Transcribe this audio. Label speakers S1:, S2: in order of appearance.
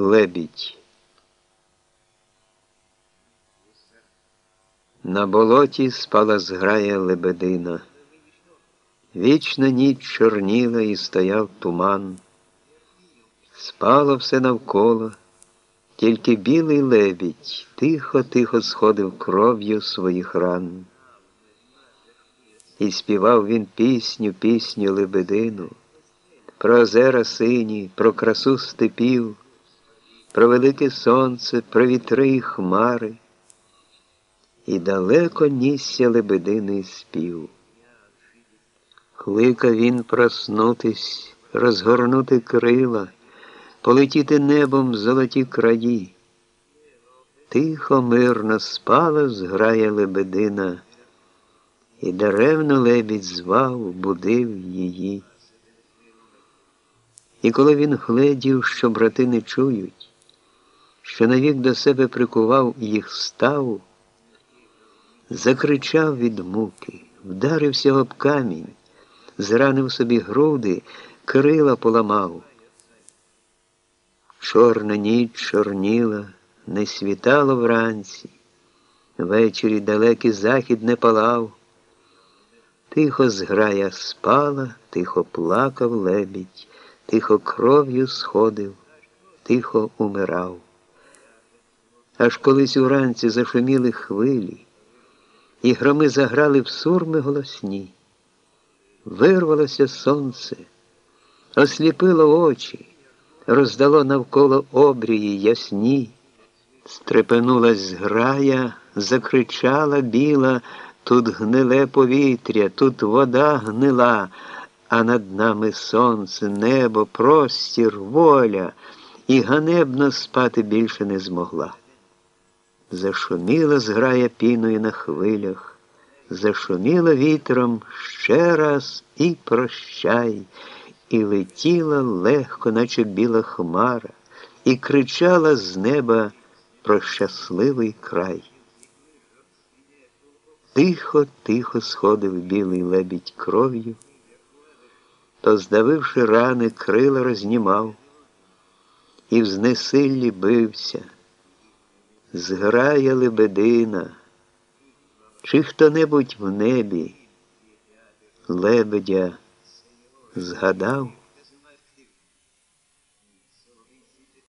S1: Лебідь. На болоті спала зграя лебедина. Вічна ніч чорніла і стояв туман. Спало все навколо, тільки білий лебідь тихо-тихо сходив кров'ю своїх ран. І співав він пісню, пісню лебедину, про озера сині, про красу степів, про велике сонце, про вітри і хмари, і далеко нісся лебединий спів. Кликав він проснутись, розгорнути крила, полетіти небом в золоті краї. Тихо, мирно спала зграя лебедина, і даремно лебідь звав, будив її. І коли він гледів, що брати не чують, що навік до себе прикував їх став, закричав від муки, вдарився об камінь, зранив собі груди, крила поламав. Чорна ніч чорніла, не світало вранці, ввечері далекий захід не палав. Тихо зграя спала, тихо плакав лебідь, тихо кров'ю сходив, тихо умирав. Аж колись уранці зашуміли хвилі, і громи заграли в сурми голосні. Вирвалося сонце, осліпило очі, роздало навколо обрії ясні, стрепенулась зграя, закричала біла, тут гниле повітря, тут вода гнила, а над нами сонце, небо, простір, воля, і ганебно спати більше не змогла. Зашуміла зграя піною на хвилях, зашуміла вітром ще раз і прощай, і летіла легко, наче біла хмара, і кричала з неба про щасливий край. Тихо, тихо сходив білий лебідь кров'ю, то, здавивши рани, крила рознімав і в знесиллі бився зграє лебедина, чи хто-небудь в небі лебедя згадав?